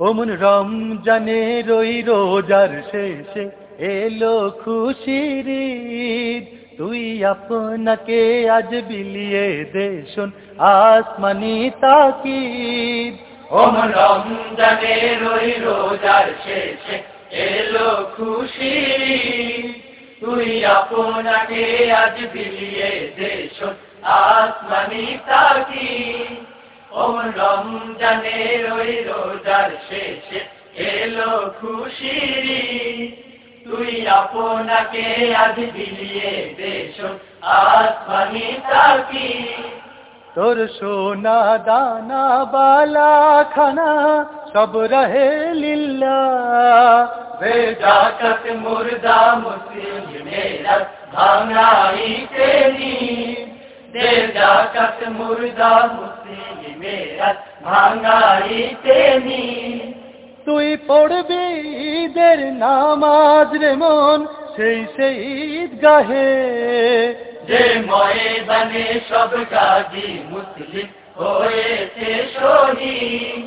ওমন রমজানে রই রোজার শেষে এলো খুশির। তুই আপনাকে আজ বিলিয়ে দে শোন আসমানি তাকিদ ওমন রমজানে রই রোজার শেষে এলো ঈদ। তুই আপনাকে আজ বিলিয়ে দেশ আসমানি তাকি ওমন রমজানে রই রোজার শেষে এলো খুশির ঈদ। তুই আপনাকে আজ বিলিয়ে দেশ আসমানি তাকি। তোর সোনা দানা বালা খানা সব রহে লিল্লা বেজাকত মুর্দা মুসলিমেরা ভাঙাইতে নি বেজাকত মুর্দা মুসলিমেরা ভাঙাইতে নি তুই পড়বি ঈদের নামাজ রে মন সেই সেই ঈদগাহে। যে ময়দানে সব গাজী মুসলিম হয়েছে শহীদ।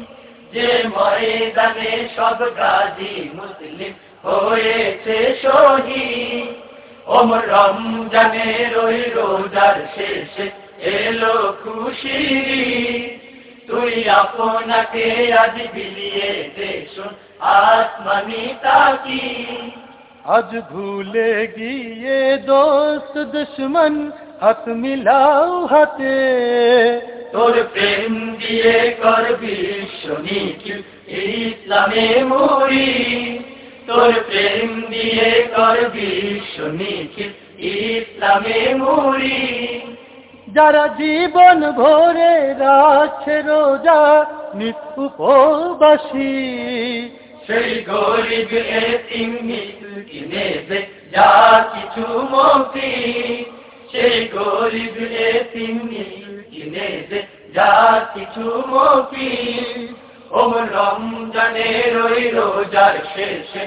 যে ময়দানে সব গাজী মুসলিম হয়েছে শহীদ। ওমর রমজানে রই রোজার শেষে এলো ঈদ। তুই আপনাকে আজ বিলিয়ে দেশ আসমানি তাকি আজ ভুলে গিয়ে দোস্ত দুশ্মন হাত মিলাও হাতে। তোর প্রেম দিয়ে করবি শনিখিল ইসলামে মুড়ি তোর প্রেম দিয়ে করবি শনিখিল ইসলামে মুড়ি যারা জীবন ভরে রাখছে রোজা নিত উপবাসী সেই গরিব এতিম কিনে দে, যা কিছু মতি সেই গরিব এতিম কিনে দে, যা কিছু মতি ওম রমজানে রই রোজার শেষে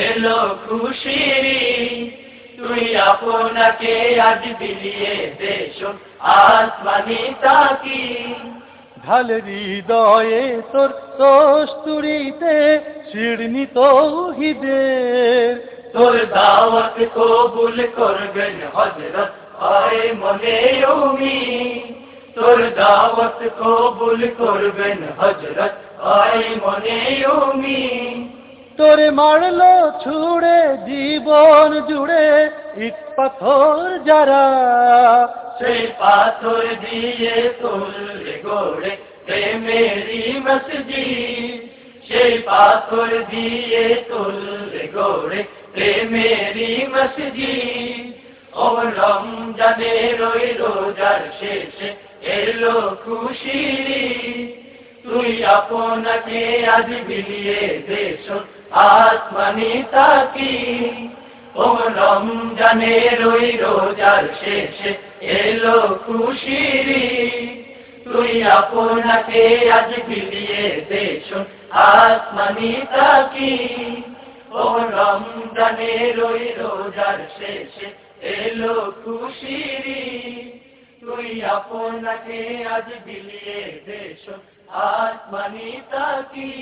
এলো খুশির। তুই আপনাকে আজ বিলিয়ে দেশ আসমানি তাকি। ঢাল হৃদয়ে তোর কস্তুরিতে শিরনি তৌহিদের। তোর দাওয়াত কবুল করবেন হজরত হয় মনে উমি তোর দাওয়াত কবুল করবেন হজরত হয় মনে উমি তোরে মারলো, ছুড়ে জীবন জুড়ে ইট পাথর যারা। সেই পাথর দিয়ে তুললে গোড়ে প্রেমেরি মসজিদ। সেই পাথর দিয়ে তুললে গোড়ে প্রেমেরি মসজিদ। ও রমজানে রই রোজার শেষে এলো ঈদ। তুই আপনাকে আজ বিলিয়ে দেশ আসমানি তাকি ও রমজানে রই রোজার শেষে এলো ঈদ। তুই আপনাকে আজ বিলিয়ে দেশ আসমানি তাকি ও রমজানে রই রোজার শেষে এলো ঈদ। তুই আপনাকে আজ বিলিয়ে দেশ আসমানি তাকি